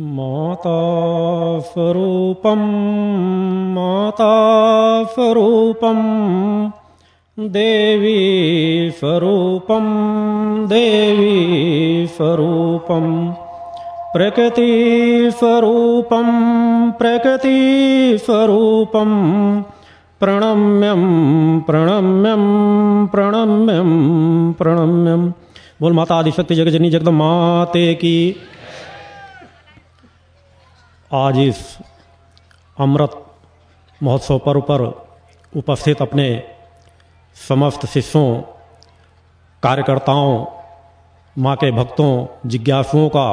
मातास्वरूपं मातास्वरूपं देवी स्वरूपं देवी स्वरूपं प्रकृतिस्वरूपं प्रकृतिस्वरूपं प्रणम्यं प्रणम्यं प्रणम्यं प्रणम्यं। बोल, माता आदिशक्ति जगजनी जगदम माते की आज इस अमृत महोत्सव पर्व पर उपस्थित अपने समस्त शिष्यों, कार्यकर्ताओं, माँ के भक्तों, जिज्ञासुओं का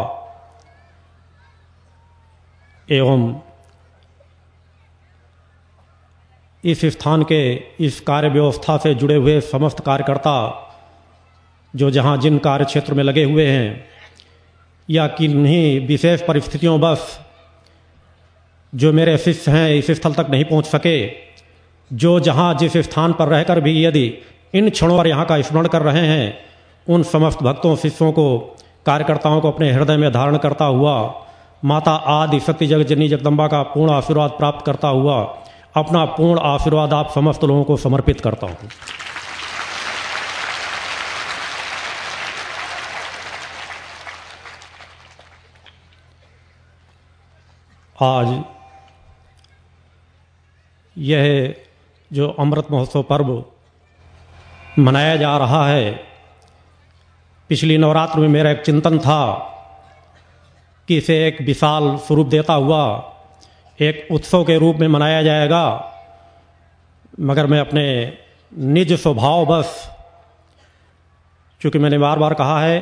एवं इस स्थान के इस कार्य व्यवस्था से जुड़े हुए समस्त कार्यकर्ता जो जहाँ जिन कार्य क्षेत्र में लगे हुए हैं या किन्हीं विशेष परिस्थितियों बस जो मेरे शिष्य हैं स्थल तक नहीं पहुँच सके। जो जहाँ जिस स्थान पर रहकर भी यदि इन क्षणों पर यहाँ का स्मरण कर रहे हैं, उन समस्त भक्तों, शिष्यों को, कार्यकर्ताओं को अपने हृदय में धारण करता हुआ, माता आदि शक्ति जगत जननी जगदम्बा का पूर्ण आशीर्वाद प्राप्त करता हुआ, अपना पूर्ण आशीर्वाद आप समस्त लोगों को समर्पित करता हूँ। आज यह जो अमृत महोत्सव पर्व मनाया जा रहा है। पिछली नवरात्र में मेरा एक चिंतन था कि इसे एक विशाल स्वरूप देता हुआ एक उत्सव के रूप में मनाया जाएगा। मगर मैं अपने निज स्वभाव बस चूँकि मैंने बार बार कहा है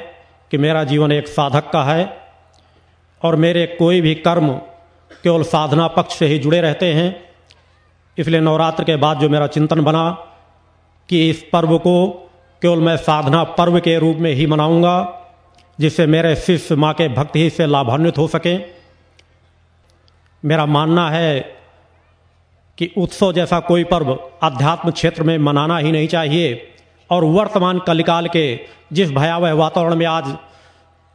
कि मेरा जीवन एक साधक का है और मेरे कोई भी कर्म केवल साधना पक्ष से ही जुड़े रहते हैं। इसलिए नवरात्र के बाद जो मेरा चिंतन बना कि इस पर्व को केवल मैं साधना पर्व के रूप में ही मनाऊँगा, जिससे मेरे शिष्य माँ के भक्त ही से लाभान्वित हो सकें। मेरा मानना है कि उत्सव जैसा कोई पर्व अध्यात्म क्षेत्र में मनाना ही नहीं चाहिए, और वर्तमान कलिकाल के जिस भयावह वातावरण में आज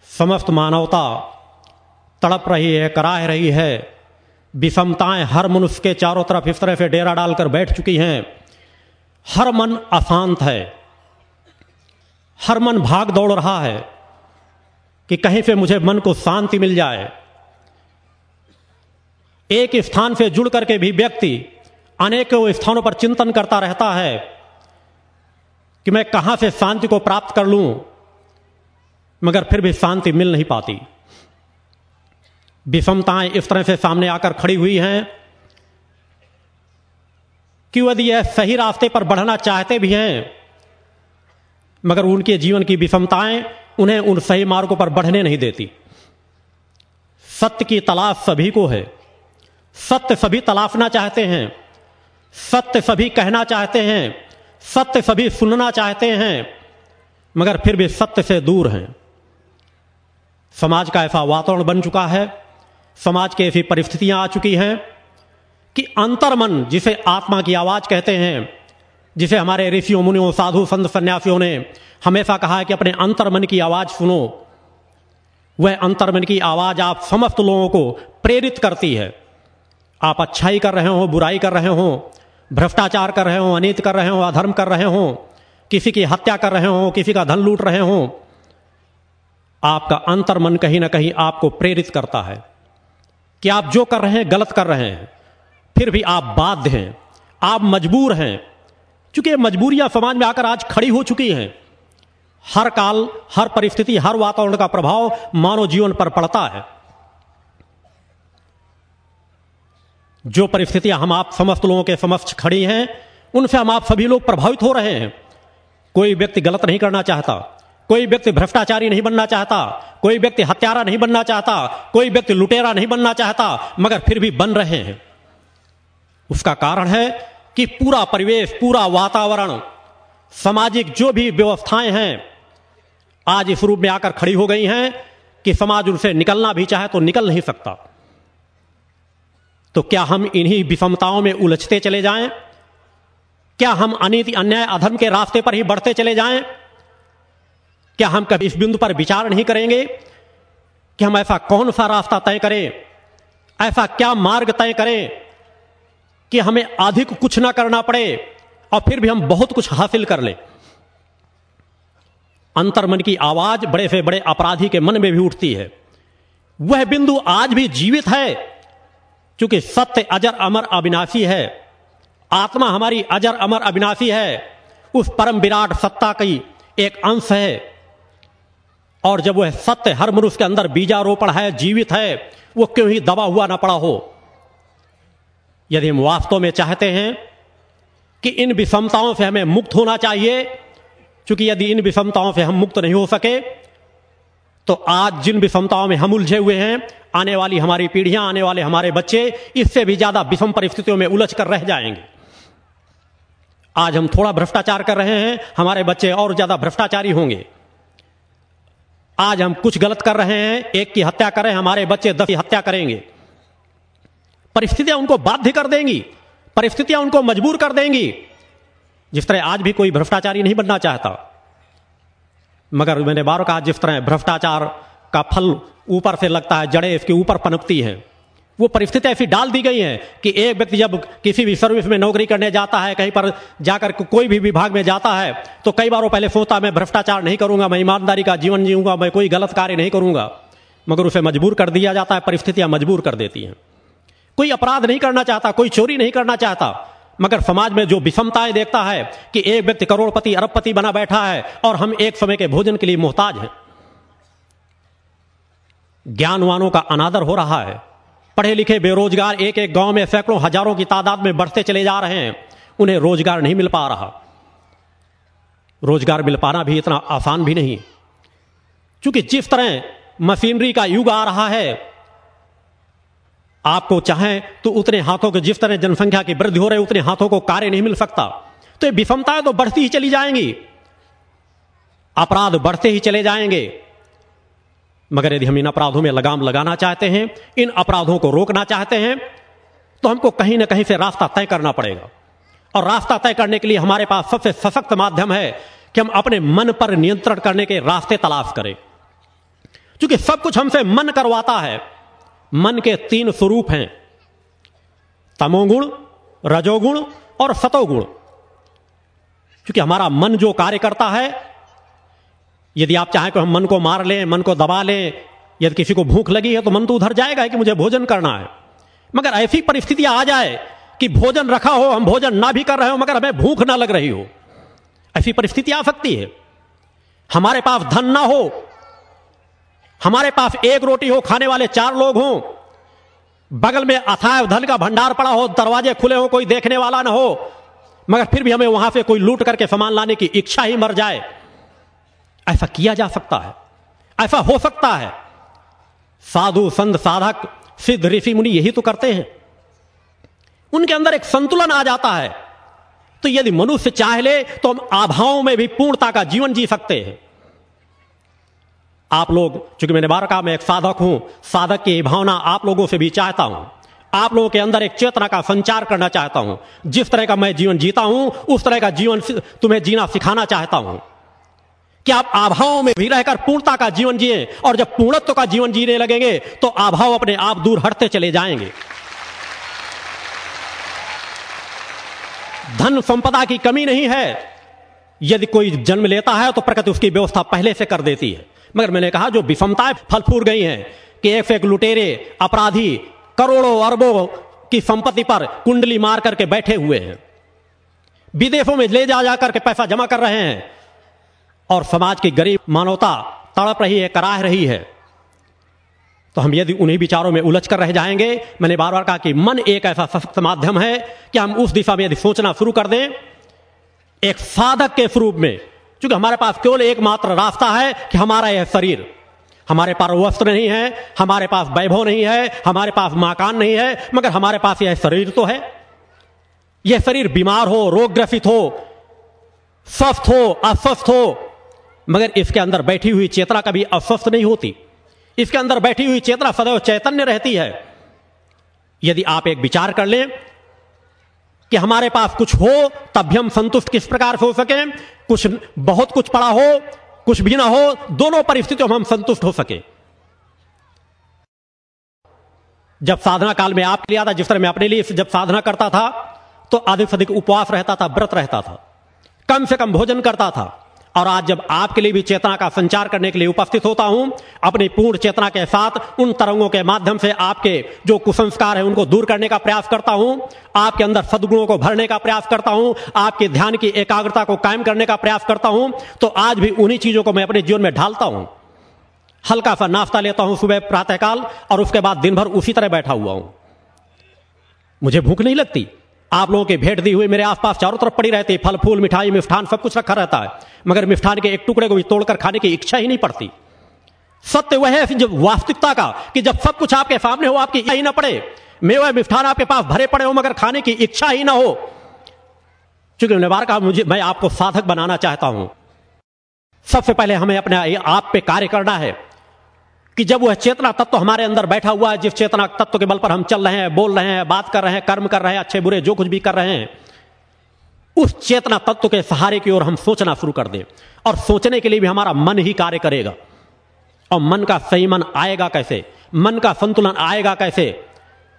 समस्त मानवता तड़प रही है, कराह रही है विषमताएँ हर मनुष्य के चारों तरफ़ इस तरह से डेरा डालकर बैठ चुकी हैं। हर मन अशांत है। हर मन भाग दौड़ रहा है कि कहीं से मुझे मन को शांति मिल जाए। एक स्थान से जुड़ करके भी व्यक्ति अनेकों स्थानों पर चिंतन करता रहता है कि मैं कहाँ से शांति को प्राप्त कर लूँ, मगर फिर भी शांति मिल नहीं पाती। विषमताएँ इस तरह से सामने आकर खड़ी हुई हैं कि यदि यह सही रास्ते पर बढ़ना चाहते भी हैं, मगर उनके जीवन की विषमताएँ उन्हें उन सही मार्गों पर बढ़ने नहीं देती। सत्य की तलाश सभी को है। सत्य सभी तलाशना चाहते हैं। सत्य सभी कहना चाहते हैं। सत्य सभी सुनना चाहते हैं। मगर फिर भी सत्य से दूर हैं। समाज का ऐसा वातावरण बन चुका है समाज की ऐसी परिस्थितियाँ आ चुकी हैं कि अंतर्मन, जिसे आत्मा की आवाज़ कहते हैं, जिसे हमारे ऋषियों, मुनियों, साधु, संत, सन्यासियों ने हमेशा कहा है कि अपने अंतर्मन की आवाज़ सुनो। वह अंतर्मन की आवाज़ आप समस्त लोगों को प्रेरित करती है। आप अच्छाई कर रहे हो, बुराई कर रहे हो, भ्रष्टाचार कर रहे हो, अनित कर रहे हो, अधर्म कर रहे हो, किसी की हत्या कर रहे हो, किसी का धन लूट रहे हो, आपका अंतर्मन कहीं ना कहीं आपको प्रेरित करता है। कि आप जो कर रहे हैं, गलत कर रहे हैं। फिर भी आप बाध्य हैं, आप मजबूर हैं। चूँकि मजबूरियाँ समाज में आकर आज खड़ी हो चुकी हैं। हर काल, हर परिस्थिति, हर वातावरण का प्रभाव मानव जीवन पर पड़ता है। जो परिस्थितियाँ हम आप समस्त लोगों के समक्ष खड़ी हैं, उनसे हम आप सभी लोग प्रभावित हो रहे हैं। कोई व्यक्ति गलत नहीं करना चाहता। कोई व्यक्ति भ्रष्टाचारी नहीं बनना चाहता, कोई व्यक्ति हत्यारा नहीं बनना चाहता, कोई व्यक्ति लुटेरा नहीं बनना चाहता, मगर फिर भी बन रहे हैं। उसका कारण है कि पूरा परिवेश, पूरा वातावरण, सामाजिक जो भी व्यवस्थाएँ हैं, आज इस रूप में आकर खड़ी हो गई हैं कि समाज उनसे निकलना भी चाहे तो निकल नहीं सकता। तो क्या हम इन्हीं विषमताओं में उलझते चले जाएँ? क्या हम अनिति, अन्याय, अधर्म के रास्ते पर ही बढ़ते चले जाएँ? क्या हम कभी इस बिंदु पर विचार नहीं करेंगे? कि हम ऐसा कौन सा रास्ता तय करें? ऐसा क्या मार्ग तय करें? कि हमें अधिक कुछ ना करना पड़े और फिर भी हम बहुत कुछ हासिल कर लें। अंतर्मन की आवाज़ बड़े से बड़े अपराधी के मन में भी उठती है। वह बिंदु आज भी जीवित है, क्योंकि सत्य अजर अमर अविनाशी है। आत्मा हमारी अजर अमर अविनाशी है। उस परम विराट सत्ता की एक अंश है। और जब वह सत्य हर मनुष्य के अंदर बीजारोपण है, जीवित है, वो क्यों ही दबा हुआ ना पड़ा हो? यदि हम वास्तव में चाहते हैं कि इन विषमताओं से हमें मुक्त होना चाहिए क्योंकि यदि इन विषमताओं से हम मुक्त नहीं हो सके तो आज जिन विषमताओं में हम उलझे हुए हैं, आने वाली हमारी पीढ़ियाँ, आने वाले हमारे बच्चे, इससे भी ज़्यादा विषम परिस्थितियों में उलझ कर रह जाएँगे। आज हम थोड़ा भ्रष्टाचार कर रहे हैं, हमारे बच्चे और ज़्यादा भ्रष्टाचारी होंगे। आज हम कुछ गलत कर रहे हैं, एक की हत्या करें, हमारे बच्चे दस की हत्या करेंगे। परिस्थितियाँ उनको बाध्य कर देंगी, परिस्थितियाँ उनको मजबूर कर देंगी। जिस तरह आज भी कोई भ्रष्टाचारी नहीं बनना चाहता, मगर मैंने बारों कहा, जिस तरह भ्रष्टाचार का फल ऊपर से लगता है, जड़े इसके ऊपर पनपती है। वो परिस्थिति ऐसी डाल दी गई है कि एक व्यक्ति जब किसी भी सर्विस में नौकरी करने जाता है, कहीं पर जाकर कोई भी विभाग में जाता है तो कई बार वो पहले सोचता मैं भ्रष्टाचार नहीं करूँगा, मैं ईमानदारी का जीवन जीऊँगा, मैं कोई गलत कार्य नहीं करूँगा। मगर उसे मजबूर कर दिया जाता है, परिस्थितियाँ मजबूर कर देती हैं। कोई अपराध नहीं करना चाहता, कोई चोरी नहीं करना चाहता, मगर समाज में जो विषमताएँ देखता है कि एक व्यक्ति करोड़पति, अरबपति बना बैठा है और हम एक समय के भोजन के लिए मोहताज हैं। ज्ञानवानों का अनादर हो रहा है। पढ़े लिखे बेरोजगार एक एक गाँव में सैकड़ों हज़ारों की तादाद में बढ़ते चले जा रहे हैं। उन्हें रोज़गार नहीं मिल पा रहा। रोज़गार मिल पाना भी इतना आसान भी नहीं। क्योंकि जिस तरह मशीनरी का युग आ रहा है, आपको चाहें तो उतने हाथों के, जिस तरह जनसंख्या की वृद्धि हो रही उतने हाथों को कार्य नहीं मिल सकता। तो ये विषमताएँ तो बढ़ती ही चली जाएँगी। अपराध बढ़ते ही चले जाएँगे। मगर यदि हम इन अपराधों में लगाम लगाना चाहते हैं, इन अपराधों को रोकना चाहते हैं तो हमको कहीं ना कहीं से रास्ता तय करना पड़ेगा। और रास्ता तय करने के लिए हमारे पास सबसे सशक्त माध्यम है कि हम अपने मन पर नियंत्रण करने के रास्ते तलाश करें। क्योंकि सब कुछ हमसे मन करवाता है, मन के तीन स्वरूप हैं। तमोगुण, रजोगुण और सतोगुण। क्योंकि हमारा मन जो कार्य करता है यदि आप चाहें कि हम मन को मार लें, मन को दबा लें। यदि किसी को भूख लगी है तो मन तो उधर जाएगा कि मुझे भोजन करना है। मगर ऐसी परिस्थितियाँ आ जाए कि भोजन रखा हो, हम भोजन ना भी कर रहे हो, मगर हमें भूख ना लग रही हो, ऐसी परिस्थिति आ सकती है। हमारे पास धन ना हो, हमारे पास एक रोटी हो, खाने वाले चार लोग हों, बगल में अथाय धन का भंडार पड़ा हो, दरवाजे खुले हो, कोई देखने वाला ना हो, मगर फिर भी हमें वहाँ से कोई लूट करके सामान लाने की इच्छा ही मर जाए। ऐसा किया जा सकता है। ऐसा हो सकता है। साधु, संत, साधक, सिद्ध, ऋषि, मुनि यही तो करते हैं। उनके अंदर एक संतुलन आ जाता है। तो यदि मनुष्य चाह ले तो हम आभाओं में भी पूर्णता का जीवन जी सकते हैं। आप लोग, चूँकि मैंने बार कहा मैं एक साधक हूँ, साधक की भावना आप लोगों से भी चाहता हूँ। आप लोगों के अंदर एक चेतना का संचार करना चाहता हूँ। जिस तरह का मैं जीवन जीता हूँ, उस तरह का जीवन तुम्हें जीना सिखाना चाहता हूँ। कि आप आभाओं में भी रहकर पूर्णता का जीवन जिए और जब पूर्णत्व का जीवन जीने लगेंगे तो आभाव अपने आप दूर हटते चले जाएँगे। धन संपदा की कमी नहीं है। यदि कोई जन्म लेता है तो प्रकृति उसकी व्यवस्था पहले से कर देती है। मगर मैंने कहा, जो विषमताएँ फल फूर गई हैं, कि एक एक लुटेरे, अपराधी करोड़ों अरबों की संपत्ति पर कुंडली मार करके बैठे हुए हैं। विदेशों में ले जा जाकर के पैसा जमा कर रहे हैं। और समाज की गरीब मानवता तड़प रही है, कराह रही है। तो हम यदि उन्हीं विचारों में उलझ कर रह जाएँगे, मैंने बार बार कहा कि मन एक ऐसा सशक्त माध्यम है कि हम उस दिशा में यदि सोचना शुरू कर दें, एक साधक के स्वरूप में, क्योंकि हमारे पास केवल एकमात्र रास्ता है कि हमारा यह शरीर। हमारे पास वस्त्र नहीं है, हमारे पास वैभव नहीं है, हमारे पास मकान नहीं है, मगर हमारे पास यह शरीर तो है। यह शरीर बीमार हो रोग ग्रसित हो, स्वस्थ हो, अस्वस्थ हो मगर इसके अंदर बैठी हुई चेतना कभी अस्वस्थ नहीं होती। इसके अंदर बैठी हुई चेतना सदैव चैतन्य रहती है। यदि आप एक विचार कर लें कि हमारे पास कुछ हो, तब भी हम संतुष्ट किस प्रकार से हो सके? कुछ बहुत कुछ पड़ा हो, कुछ भी ना हो, दोनों परिस्थितियों में हम संतुष्ट हो सके। जब साधना काल में आपके लिए आता, जिस तरह मैं अपने लिए जब साधना करता था तो अधिक से अधिक उपवास रहता था, व्रत रहता था। कम से कम भोजन करता था। और आज जब आपके लिए भी चेतना का संचार करने के लिए उपस्थित होता हूँ, अपनी पूर्ण चेतना के साथ उन तरंगों के माध्यम से आपके जो कुसंस्कार है उनको दूर करने का प्रयास करता हूँ, आपके अंदर सदगुणों को भरने का प्रयास करता हूँ, आपके ध्यान की एकाग्रता को कायम करने का प्रयास करता हूँ तो आज भी उन्हीं चीज़ों को मैं अपने जीवन में ढालता हूँ। हल्का सा नाश्ता लेता हूँ सुबह प्रातःकाल और उसके बाद दिन भर उसी तरह बैठा हुआ हूँ। मुझे भूख नहीं लगती। आप लोगों के भेंट दी हुई मेरे आसपास चारों तरफ़ पड़ी रहती है फल, फूल, मिठाई, मिष्ठान, सब कुछ रखा रहता है। मगर मिष्ठान के एक टुकड़े को भी तोड़कर खाने की इच्छा ही नहीं पड़ती। सत्य वह है जब वास्तविकता का, कि जब सब कुछ आपके सामने हो, आपकी ही ना पड़े। मेवा मिष्ठान आपके पास भरे पड़े हो, मगर खाने की इच्छा ही ना हो। चूँकि निवार का मुझे, मैं आपको साधक बनाना चाहता हूँ। सबसे पहले हमें अपने आप पे कार्य करना है। कि जब वह चेतना तत्व तो हमारे अंदर बैठा हुआ है, जिस चेतना तत्व के बल पर हम चल रहे हैं, बोल रहे हैं, बात कर रहे हैं, कर्म कर रहे हैं, अच्छे बुरे, जो कुछ भी कर रहे हैं, उस चेतना तत्व के सहारे की ओर हम सोचना शुरू कर दें। और सोचने के लिए भी हमारा मन ही कार्य करेगा। और मन का सही मन आएगा कैसे? मन का संतुलन आएगा कैसे?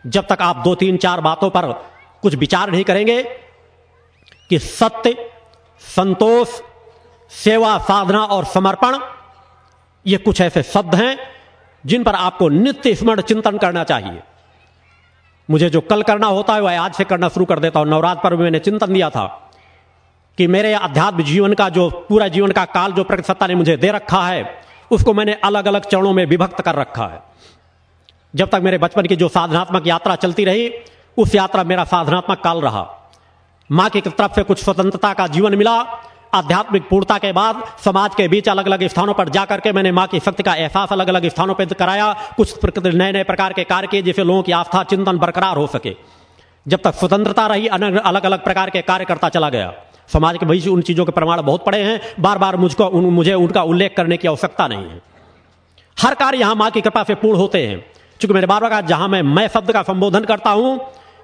जब तक आप दो, तीन, चार बातों पर कुछ विचार नहीं करेंगे कि सत्य, संतोष, सेवा, साधना और समर्पण, ये कुछ ऐसे शब्द हैं जिन पर आपको नित्य स्मरण चिंतन करना चाहिए। मुझे जो कल करना होता है, वह आज से करना शुरू कर देता हूँ। नवरात्र पर मैंने चिंतन दिया था कि मेरे अध्यात्म जीवन का जो, पूरा जीवन का काल जो प्रकृति सत्ता ने मुझे दे रखा है, उसको मैंने अलग अलग चरणों में विभक्त कर रखा है। जब तक मेरे बचपन की जो साधनात्मक यात्रा चलती रही, उस यात्रा मेरा साधनात्मक काल रहा। माँ की तरफ़ से कुछ स्वतंत्रता का जीवन मिला आध्यात्मिक पूर्णता के बाद समाज के बीच अलग अलग स्थानों पर जाकर के मैंने माँ की शक्ति का एहसास अलग अलग स्थानों पर कराया। कुछ नए नए प्रकार के कार्य किए जिससे लोगों की आस्था चिंतन बरकरार हो सके। जब तक स्वतंत्रता रही अलग अलग प्रकार के कार्य करता चला गया। समाज के भविष्य उन चीज़ों के प्रमाण बहुत पड़े हैं। बार बार मुझको उन, मुझे उनका उल्लेख करने की आवश्यकता नहीं है। हर कार्य यहाँ माँ की कृपा से पूर्ण होते हैं। क्योंकि मेरे बार बार कहा जहाँ मैं मैं शब्द का संबोधन करता हूँ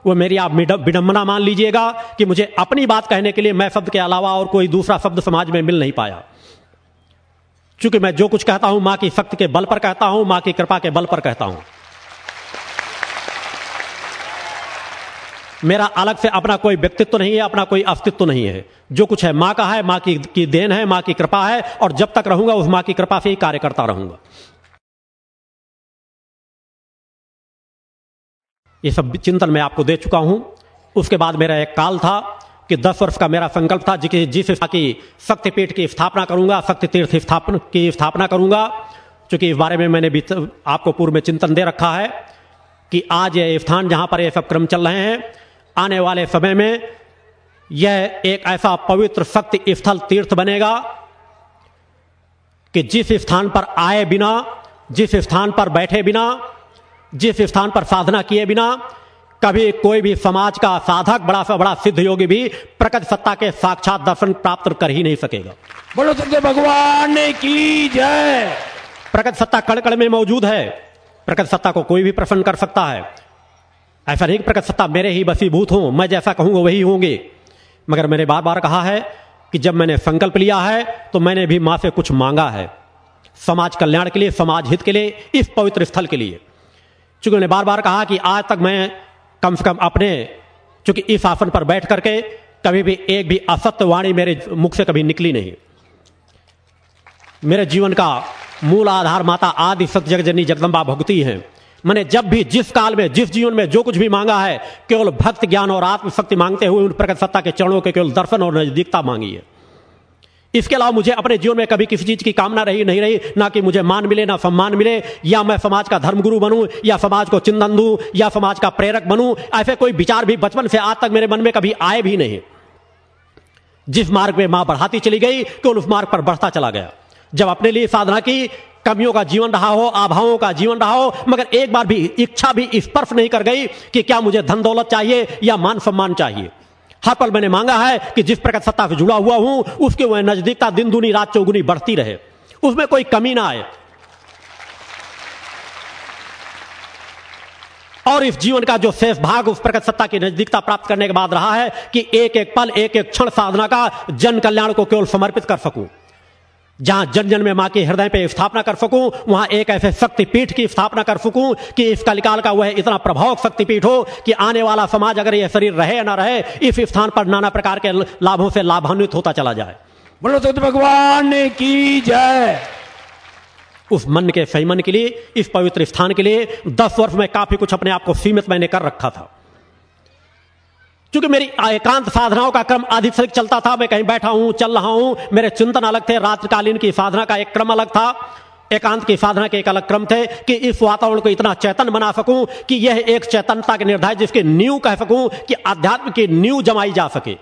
वो मेरी आप विडंबना मान लीजिएगा कि मुझे अपनी बात कहने के लिए मैं शब्द के अलावा और कोई दूसरा शब्द समाज में मिल नहीं पाया। क्योंकि मैं जो कुछ कहता हूँ माँ की शक्ति के बल पर कहता हूँ माँ की कृपा के बल पर कहता हूँ। मेरा अलग से अपना कोई व्यक्तित्व तो नहीं है अपना कोई अस्तित्व तो नहीं है। जो कुछ है माँ का है माँ की, की देन है माँ की कृपा है और जब तक रहूँगा उस माँ की कृपा से ही कार्य करता रहूँगा। ये सब चिंतन मैं आपको दे चुका हूँ। उसके बाद मेरा एक काल था कि दस वर्ष का मेरा संकल्प था जिस जिस की शक्तिपीठ की स्थापना करूँगा, शक्ति तीर्थ स्थापना की स्थापना करूँगा। चूँकि इस बारे में मैंने भी आपको पूर्व में चिंतन दे रखा है कि आज यह स्थान जहाँ पर यह सब क्रम चल रहे हैं, आने वाले समय में यह एक ऐसा पवित्र शक्ति स्थल तीर्थ बनेगा कि जिस स्थान पर आए बिना, जिस स्थान पर बैठे बिना जिस स्थान पर साधना किए बिना कभी कोई भी समाज का साधक बड़ा सा बड़ा सिद्ध योगी भी प्रकट सत्ता के साक्षात दर्शन प्राप्त कर ही नहीं सकेगा। बोलो सत्य भगवान की जय। प्रकट सत्ता कड़कड़ में मौजूद है। प्रकट सत्ता को कोई भी प्रसन्न कर सकता है। ऐसा नहीं प्रकट सत्ता मेरे ही बसीभूत हूँ मैं जैसा कहूँगा वही होंगे। मगर मैंने बार बार कहा है कि जब मैंने संकल्प लिया है तो मैंने भी माँ से कुछ मांगा है। समाज कल्याण के लिए समाज हित के लिए इस पवित्र स्थल के लिए। चूँकि मैंने बार बार कहा कि आज तक मैं कम से कम अपने, चूँकि इस आसन पर बैठ करके कभी भी एक भी असत्य वाणी मेरे मुख से कभी निकली नहीं। मेरे जीवन का मूल आधार माता आदि सत्य जगजनी जगदम्बा भक्ति है। मैंने जब भी, जिस काल में, जिस जीवन में जो कुछ भी मांगा है, केवल भक्त ज्ञान और आत्मशक्ति मांगते हुए उन प्रकट सत्ता के चरणों के केवल दर्शन और नजदीकता मांगी है। इसके अलावा मुझे अपने जीवन में कभी किसी चीज़ की कामना रही, नहीं रही, ना कि मुझे मान मिले, ना सम्मान मिले, या मैं समाज का धर्मगुरु बनूं, या समाज को चिंतन दू, या समाज का प्रेरक बनूं, ऐसे कोई विचार भी बचपन से आज तक मेरे मन में कभी आए भी नहीं। जिस मार्ग में माँ बढ़ाती चली गई केवल उस मार्ग पर बढ़ता चला गया। जब अपने लिए साधना की, कमियों का जीवन रहा हो अभावों का जीवन रहा हो, मगर एक बार भी इच्छा भी स्पर्श नहीं कर गई कि क्या मुझे धन दौलत चाहिए या मान सम्मान चाहिए। हर पल मैंने मांगा है कि जिस प्रकार सत्ता से जुड़ा हुआ हूँ, उसके वह नजदीकता दिन दुनी रात चौगुनी बढ़ती रहे। उसमें कोई कमी ना आए। और इस जीवन का जो शेष भाग उस प्रकट सत्ता की नजदीकता प्राप्त करने के बाद रहा है कि एक एक पल एक एक क्षण साधना का जन कल्याण को केवल समर्पित कर सकूँ। जहाँ जन जन में माँ के हृदय पे स्थापना कर सकूँ वहाँ एक ऐसे शक्तिपीठ की स्थापना कर सकूँ कि इस कलिकाल का वह इतना प्रभाव शक्तिपीठ हो कि आने वाला समाज अगर यह शरीर रहे ना रहे इस स्थान पर नाना प्रकार के लाभों से लाभान्वित होता चला जाए। बोलो तो भगवान ने की जय। उस मन के सही मन के लिए इस पवित्र स्थान के लिए दस वर्ष में काफ़ी कुछ अपने आप को सीमित मैंने कर रखा था। क्योंकि मेरी एकांत साधनाओं का क्रम अधिक से चलता था, मैं कहीं बैठा हूँ, चल रहा हूँ, मेरे चिंतन अलग थे, रात्रिकालीन की साधना का एक क्रम अलग था, एकांत की साधना के एक अलग क्रम थे कि इस वातावरण को इतना चैतन बना सकूँ कि यह एक चैतनता के निर्धारित जिसके न्यू कह सकूँ कि अध्यात्म की न्यू जमाई जा सके।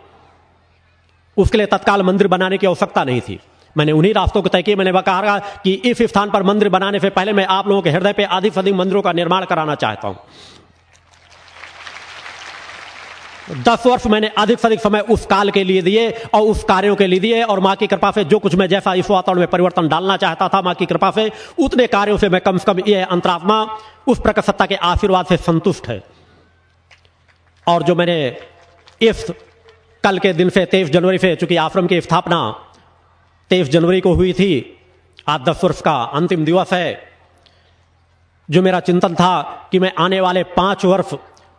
उसके लिए तत्काल मंदिर बनाने की आवश्यकता नहीं थी। मैंने उन्हीं रास्तों को तय किया, मैंने कहा कि इस स्थान पर मंदिर बनाने से पहले मैं आप लोगों के हृदय पर अधिक से अधिक मंदिरों का निर्माण कराना चाहता हूँ। दस वर्ष मैंने अधिक से अधिक समय उस काल के लिए दिए और उस कार्यों के लिए दिए और माँ की कृपा से जो कुछ मैं जैसा इस वातावरण में परिवर्तन डालना चाहता था, माँ की कृपा से उतने कार्यों से मैं कम से कम यह अंतरात्मा उस प्रकट सत्ता के आशीर्वाद से संतुष्ट है। और जो मैंने इस कल के दिन से तेईस जनवरी से चूँकि आश्रम की स्थापना तेईस जनवरी को हुई थी, आज दस वर्ष का अंतिम दिवस है, जो मेरा चिंतन था कि मैं आने वाले पाँच वर्ष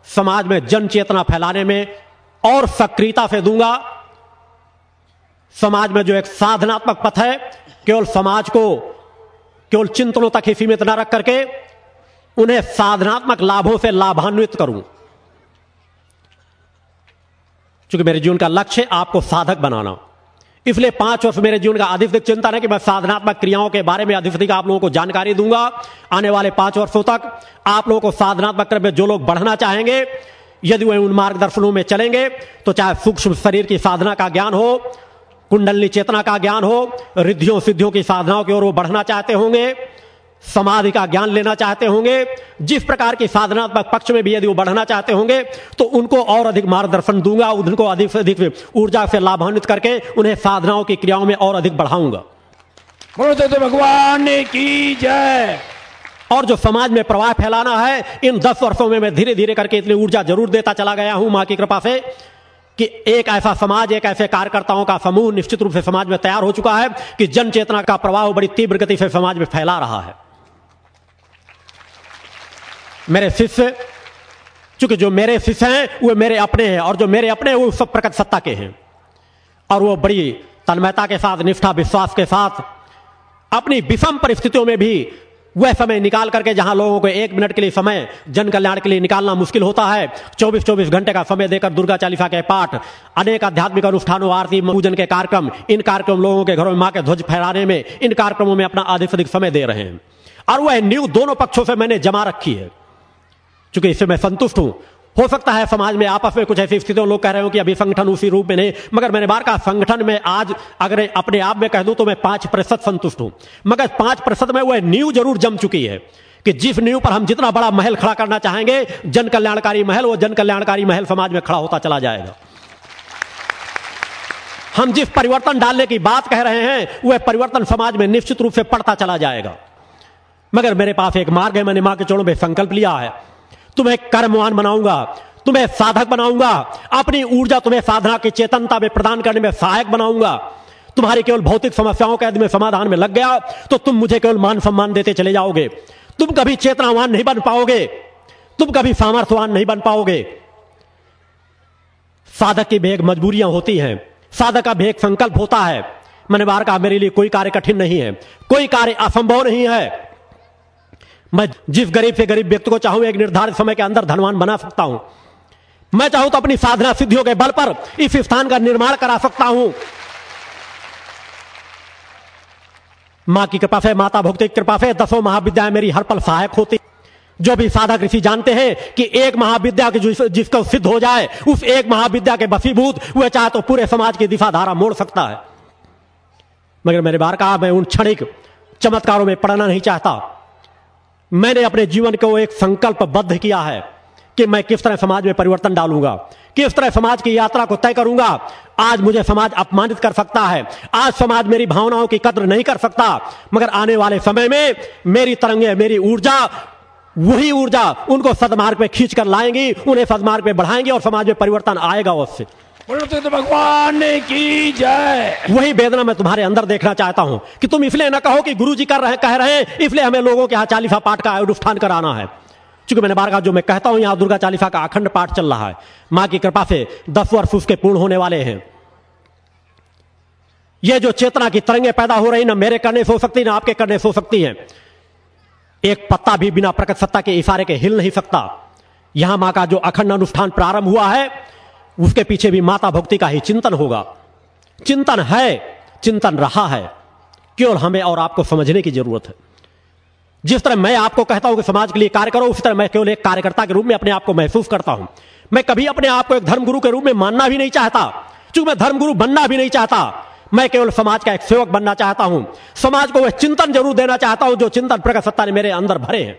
समाज में जन चेतना फैलाने में और सक्रियता से दूँगा। समाज में जो एक साधनात्मक पथ है, केवल समाज को केवल चिंतनों तक ही सीमित न रख करके उन्हें साधनात्मक लाभों से लाभान्वित करूँ। क्योंकि मेरे जीवन का लक्ष्य आपको साधक बनाना। इसलिए पाँच वर्ष मेरे जीवन का अधिक चिंतन है कि मैं साधनात्मक क्रियाओं के बारे में अधिक आप लोगों को जानकारी दूँगा। आने वाले पाँच वर्षों तक आप लोगों को साधनात्मक क्रम में जो लोग बढ़ना चाहेंगे, यदि वह उन मार्गदर्शनों में चलेंगे तो चाहे सूक्ष्म शरीर की साधना का ज्ञान हो कुंडली चेतना का ज्ञान हो, रिद्धियों सिद्धियों की साधनाओं की ओर वो बढ़ना चाहते होंगे। समाधि का ज्ञान लेना चाहते होंगे जिस प्रकार की साधनात्मक पक्ष में भी यदि वो बढ़ना चाहते होंगे तो उनको और अधिक मार्गदर्शन दूँगा उनको अधिक से अधिक ऊर्जा से लाभान्वित करके उन्हें साधनाओं की क्रियाओं में और अधिक बढ़ाऊँगा। तो भगवान की जय। और जो समाज में प्रवाह फैलाना है इन दस वर्षों में मैं धीरे धीरे करके इतनी ऊर्जा ज़रूर देता चला गया हूँ माँ की कृपा से कि एक ऐसा समाज एक ऐसे कार्यकर्ताओं का समूह निश्चित रूप से समाज में तैयार हो चुका है कि जन चेतना का प्रवाह बड़ी तीव्र गति से समाज में फैला रहा है। मेरे शिष्य, चूँकि जो मेरे शिष्य हैं, वो मेरे अपने हैं, और जो मेरे अपने हैं, वो सब प्रकट सत्ता के हैं। और वो बड़ी तन्मयता के साथ, निष्ठा, विश्वास के साथ, अपनी विषम परिस्थितियों में भी वह समय निकाल करके, जहाँ लोगों को एक मिनट के लिए समय, जन कल्याण के लिए निकालना मुश्किल होता है 24-24 घंटे का समय देकर दुर्गा चालीसा के पाठ, अनेक आध्यात्मिक अनुष्ठानों, आरती, पूजन के कार्यक्रम, इन कार्यक्रम लोगों के घरों में माँ के ध्वज फहराने में, इन कार्यक्रमों में अपना अधिक से अधिक समय दे रहे हैं। और वह न्यू दोनों पक्षों से मैंने जमा रखी है। चूँकि इससे मैं संतुष्ट हूँ। हो सकता है समाज में आपस में कुछ ऐसी स्थितियों, लोग कह रहे हो कि अभी संगठन उसी रूप में नहीं, मगर मैंने बार कहा, संगठन में आज अगर अपने आप में कह दूँ तो मैं पाँच प्रतिशत संतुष्ट हूँ। मगर पाँच प्रतिशत में वह न्यू ज़रूर जम चुकी है कि जिस न्यू पर हम जितना बड़ा महल खड़ा करना चाहेंगे जन कल्याणकारी महल, वो जन कल्याणकारी महल समाज में खड़ा होता चला जाएगा। हम जिस परिवर्तन डालने की बात कह रहे हैं, वह परिवर्तन समाज में निश्चित रूप से पड़ता चला जाएगा। मगर मेरे पास एक मार्ग है, मैंने माँ के चोड़ों में संकल्प लिया है। तुम्हें कर्मवान बनाऊँगा, तुम्हें साधक बनाऊँगा, अपनी ऊर्जा तुम्हें साधना की चेतनता में प्रदान करने में सहायक बनाऊँगा। तुम्हारी केवल भौतिक समस्याओं के में समाधान में लग गया तो तुम मुझे केवल मान सम्मान देते चले जाओगे। तुम कभी चेतनावान नहीं बन पाओगे, तुम कभी सामर्थ्यवान नहीं बन पाओगे। साधक की भेग मजबूरियाँ होती हैं। साधक का भेग संकल्प होता है। मैंने बार कहा मेरे लिए कोई कार्य कठिन नहीं है, कोई कार्य असंभव नहीं है। मैं जिस गरीब से गरीब व्यक्ति को चाहूँ, एक निर्धारित समय के अंदर धनवान बना सकता हूँ। मैं चाहूँ तो अपनी साधना सिद्धियों के बल पर इस स्थान का निर्माण करा सकता हूँ। माँ की कृपा से, माता भक्ति की कृपा से दसों महाविद्याएँ मेरी हर पल सहायक होती। जो भी साधक ऋषि जानते हैं कि एक महाविद्या जिसको सिद्ध हो जाए, उस एक महाविद्या के बसीभूत, वह चाहे तो पूरे समाज की दिशा धारा मोड़ सकता है। मगर मेरे बार कहा, मैं उन क्षणिक चमत्कारों में पढ़ना नहीं चाहता। मैंने अपने जीवन को एक संकल्प बद्ध किया है कि मैं किस तरह समाज में परिवर्तन डालूँगा, किस तरह समाज की यात्रा को तय करूँगा। आज मुझे समाज अपमानित कर सकता है। आज समाज मेरी भावनाओं की कद्र नहीं कर सकता। मगर आने वाले समय में मेरी तरंगे, मेरी ऊर्जा, वही ऊर्जा उनको सदमार्ग पे खींच कर लाएँगी, उन्हें सदमार्ग पे बढ़ाएँगे और समाज में परिवर्तन आएगा उससे। तो भगवान की जय। वही वेदना मैं तुम्हारे अंदर देखना चाहता हूँ कि तुम इसलिए ना कहो कि गुरु जी कर रहे कह रहे हैं, इसलिए हमें लोगों के यहाँ चालीसा पाठ का अनुष्ठान कराना है। चूँकि मैंने बार जो मैं कहता हूँ, यहाँ दुर्गा चालीसा का अखंड पाठ चल रहा है। माँ की कृपा से दस वर्ष उसके पूर्ण होने वाले हैं। ये जो चेतना की तरंगे पैदा हो रही ना मेरे करने से हो सकती, ना आपके करने से हो सकती है। एक पत्ता भी बिना प्रकट सत्ता के इशारे के हिल नहीं सकता। यहाँ माँ का जो अखंड अनुष्ठान प्रारंभ हुआ है उसके पीछे भी माता भक्ति का ही चिंतन होगा। चिंतन है, चिंतन रहा है। केवल हमें और आपको समझने की ज़रूरत है। जिस तरह मैं आपको कहता हूँ कि समाज के लिए कार्य करो, उसी तरह मैं केवल एक कार्यकर्ता के रूप में अपने आप को महसूस करता हूँ। मैं कभी अपने आप को एक धर्मगुरु के रूप में मानना भी नहीं चाहता। क्योंकि मैं धर्मगुरु बनना भी नहीं चाहता, मैं केवल समाज का एक सेवक बनना चाहता हूँ। समाज को वह चिंतन ज़रूर देना चाहता हूँ, जो चिंतन प्रकट सत्ता ने मेरे अंदर भरे हैं।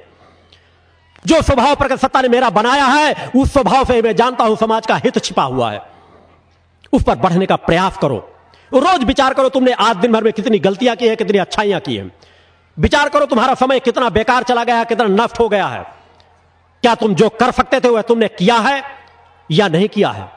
जो स्वभाव प्रकट सत्ता ने मेरा बनाया है, उस स्वभाव से मैं जानता हूँ समाज का हित छिपा हुआ है। उस पर बढ़ने का प्रयास करो। रोज विचार करो तुमने आज दिन भर में कितनी गलतियाँ की है, कितनी अच्छाइयाँ की है। विचार करो तुम्हारा समय कितना बेकार चला गया है, कितना नष्ट हो गया है। क्या तुम जो कर सकते थे, वह तुमने किया है या नहीं किया है?